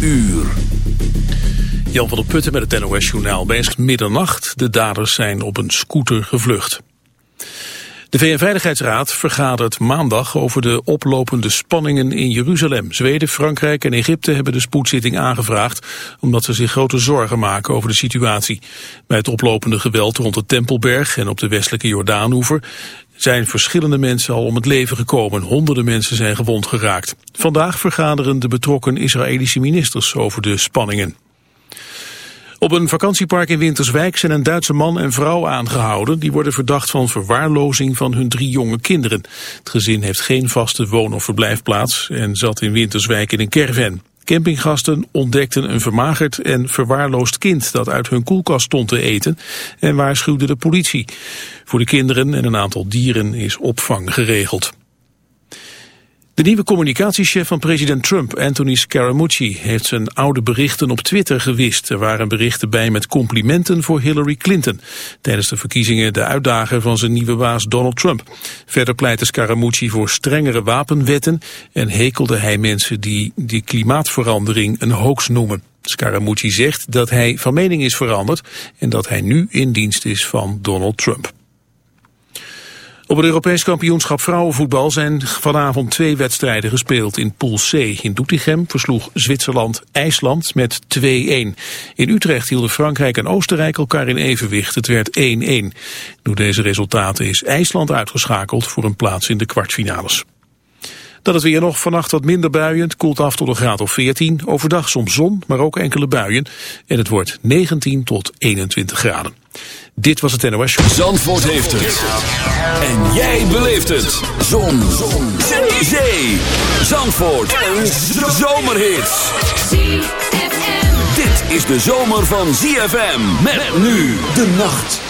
uur. Jan van der Putten met het NOS-journaal. Bij middernacht, de daders zijn op een scooter gevlucht. De VN-veiligheidsraad vergadert maandag over de oplopende spanningen in Jeruzalem. Zweden, Frankrijk en Egypte hebben de spoedzitting aangevraagd... omdat ze zich grote zorgen maken over de situatie. Bij het oplopende geweld rond de Tempelberg en op de westelijke Jordaanoever zijn verschillende mensen al om het leven gekomen. Honderden mensen zijn gewond geraakt. Vandaag vergaderen de betrokken Israëlische ministers over de spanningen. Op een vakantiepark in Winterswijk zijn een Duitse man en vrouw aangehouden. Die worden verdacht van verwaarlozing van hun drie jonge kinderen. Het gezin heeft geen vaste woon- of verblijfplaats en zat in Winterswijk in een caravan. Campinggasten ontdekten een vermagerd en verwaarloosd kind dat uit hun koelkast stond te eten en waarschuwde de politie. Voor de kinderen en een aantal dieren is opvang geregeld. De nieuwe communicatiechef van president Trump, Anthony Scaramucci, heeft zijn oude berichten op Twitter gewist. Er waren berichten bij met complimenten voor Hillary Clinton. Tijdens de verkiezingen de uitdager van zijn nieuwe baas Donald Trump. Verder pleitte Scaramucci voor strengere wapenwetten en hekelde hij mensen die die klimaatverandering een hoax noemen. Scaramucci zegt dat hij van mening is veranderd en dat hij nu in dienst is van Donald Trump. Op het Europees kampioenschap vrouwenvoetbal zijn vanavond twee wedstrijden gespeeld. In Pool C in Doetinchem versloeg Zwitserland IJsland met 2-1. In Utrecht hielden Frankrijk en Oostenrijk elkaar in evenwicht. Het werd 1-1. Door deze resultaten is IJsland uitgeschakeld voor een plaats in de kwartfinales. Dat het weer nog vannacht wat minder buien. koelt af tot een graad of 14. Overdag soms zon, maar ook enkele buien. En het wordt 19 tot 21 graden. Dit was het NOS. Zandvoort heeft het. En jij beleeft het. Zon. zon. Zee. Zee. Zandvoort. Een zomerhit. Dit is de zomer van ZFM. Met nu de nacht.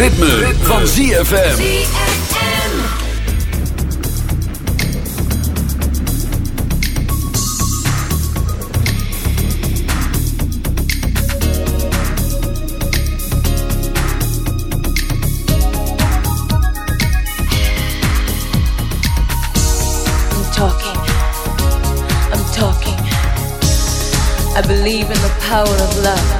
ritme, ritme. van ZFM. I'm talking. I'm talking. I believe in the power of love.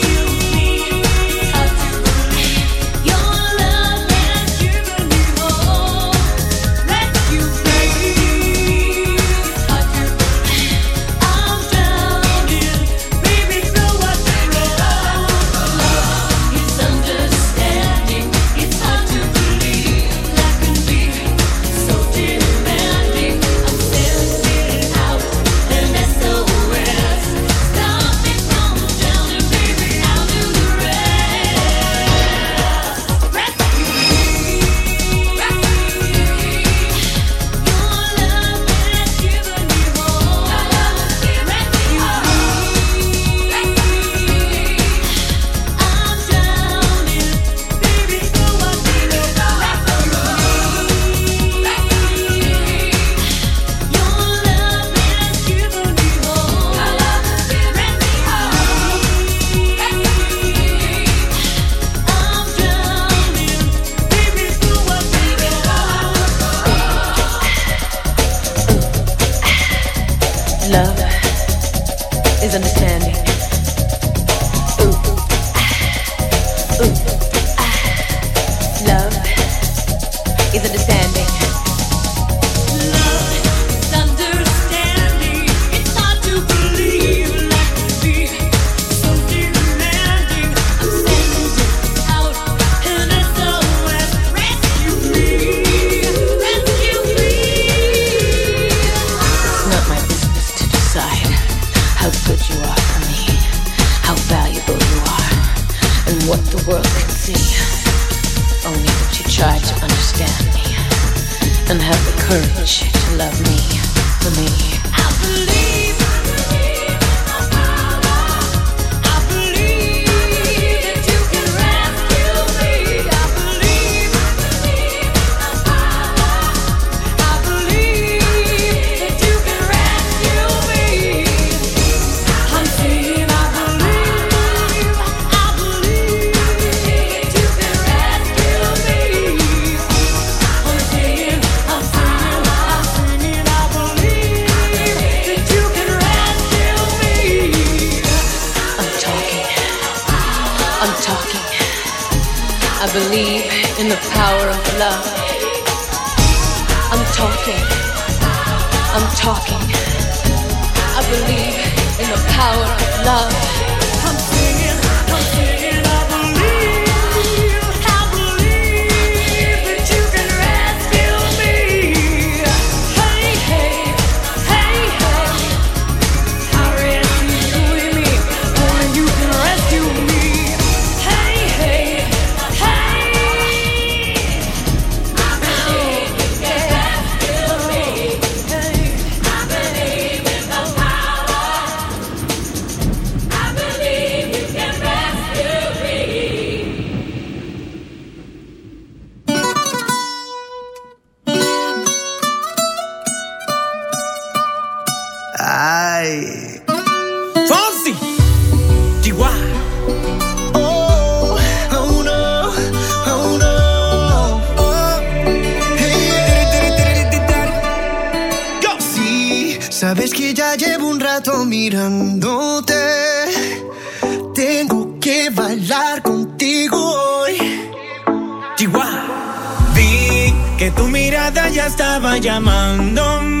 Mirándote. Tengo que bailar contigo hoy. Chihuahua. Vi que tu mirada ya estaba llamándome.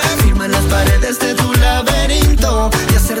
Y hacer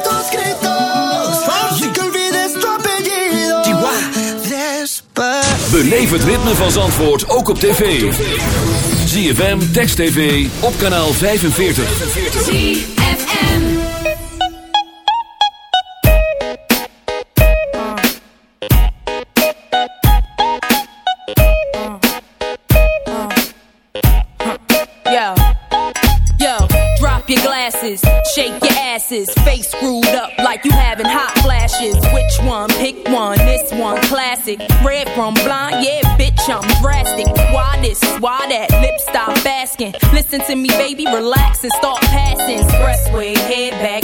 Beleef het ritme van Zandvoort ook op tv. ZFM, Text TV, op kanaal 45. ZFM. Yo, yo, drop your glasses, shake your asses, face screwed up like you having classic. Red from blind, yeah, bitch, I'm drastic. Why this? Why that? Lip stop asking. Listen to me, baby, relax and start passing. Expressway, head back,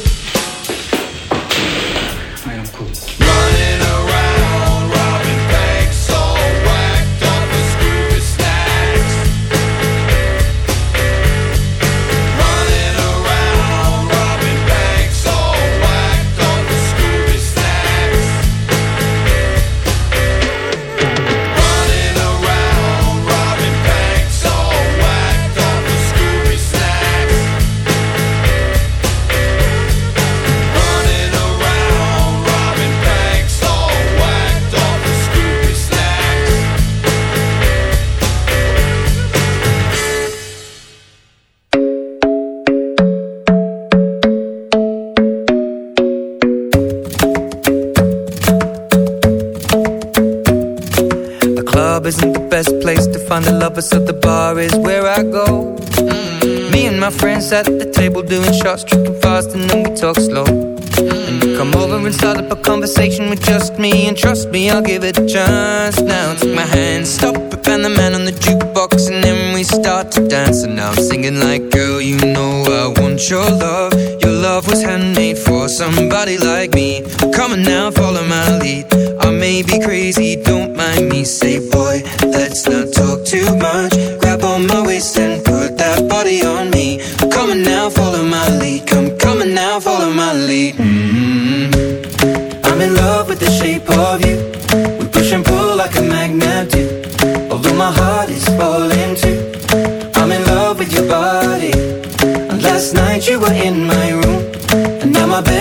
And now I'm singing like Girl, you know I want your love. Your love was handmade for somebody like me. Come on now, follow my lead. I may be crazy, don't mind me. Say boy, let's not talk too much. Grab on my waist and put that body on me. Come on now, follow my lead. Come, come on now, follow my lead. Mm -hmm. I'm in love with the shape of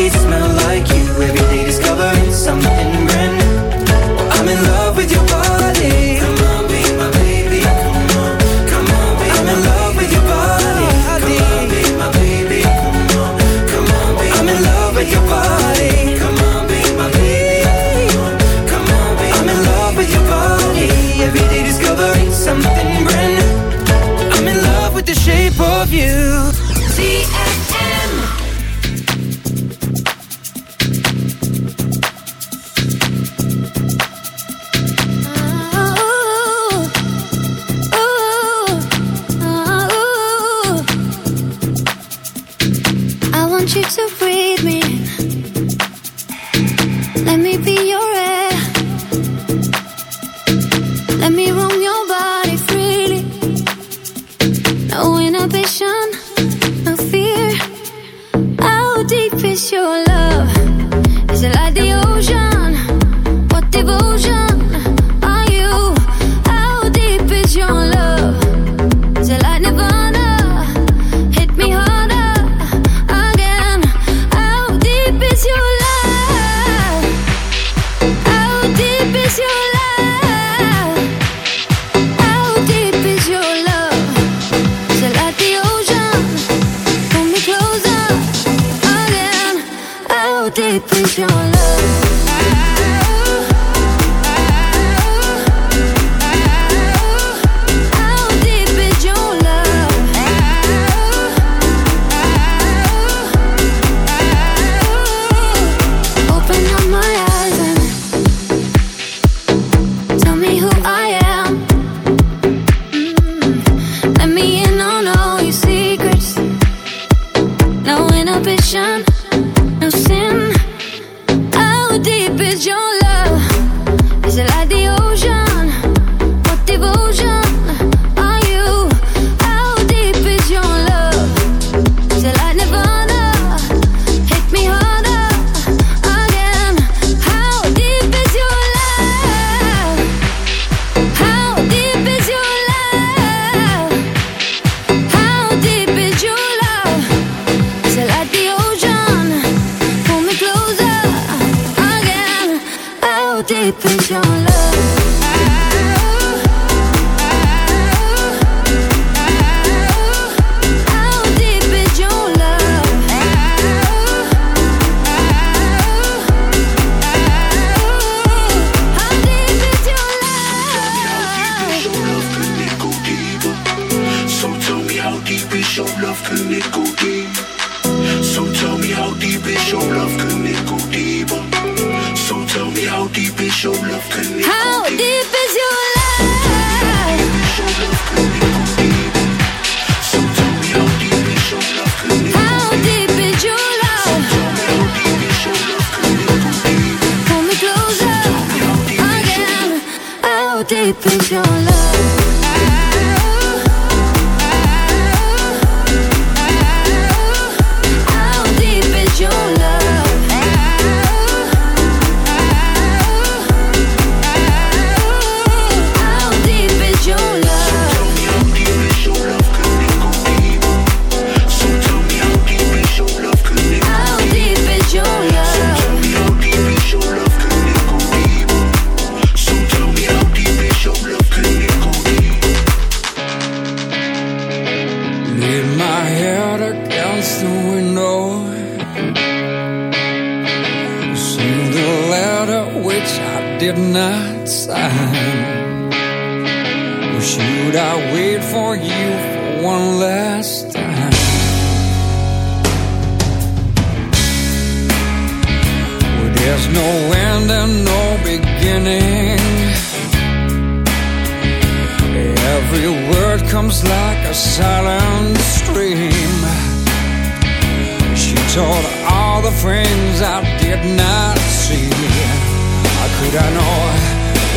sheets smell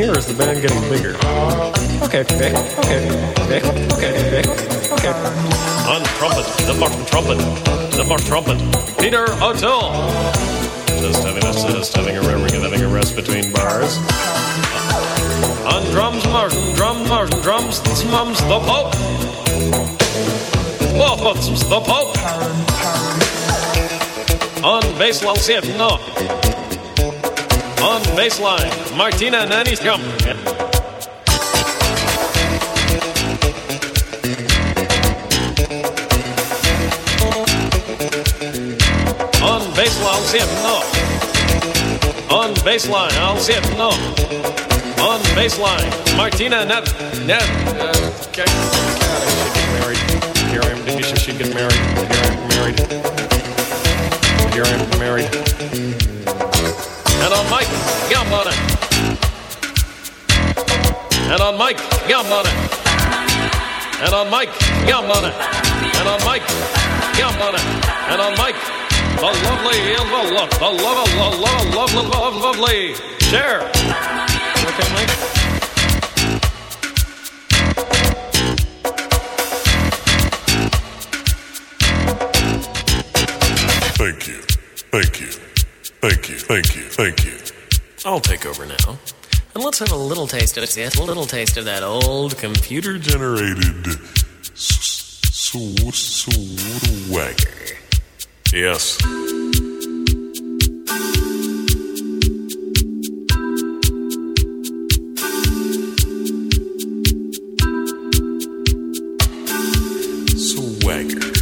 Or is the band getting bigger? Okay, okay, okay, okay, okay, okay. On trumpet, the Martin trumpet, the Martin trumpet, Peter O'Toole. Just having a just having a having a rest between bars. On drums, Martin, drums, Martin, drums, mums, the Pope. Oh, the Pope. On baseline, see it, no. On baseline, Martina Nani's come. On baseline, I'll it, no. On baseline, I'll it, no. On baseline, Martina Net. Net. Uh, okay. I get married. Here I am. Married. Here I'm married. Here I'm married. And on Mike, yum on it. And on Mike, yum on it. And on Mike, yum on it. And on Mike, yum on it. And on Mike, the lovely, the love, the love, the love, love, love, love, lovely. Share. Okay, Mike. Thank you. Thank you. Thank you. Thank you. Thank you. I'll take over now. And let's have a little taste of it. A little taste of that old computer Generated swagger. Yes. Swagger.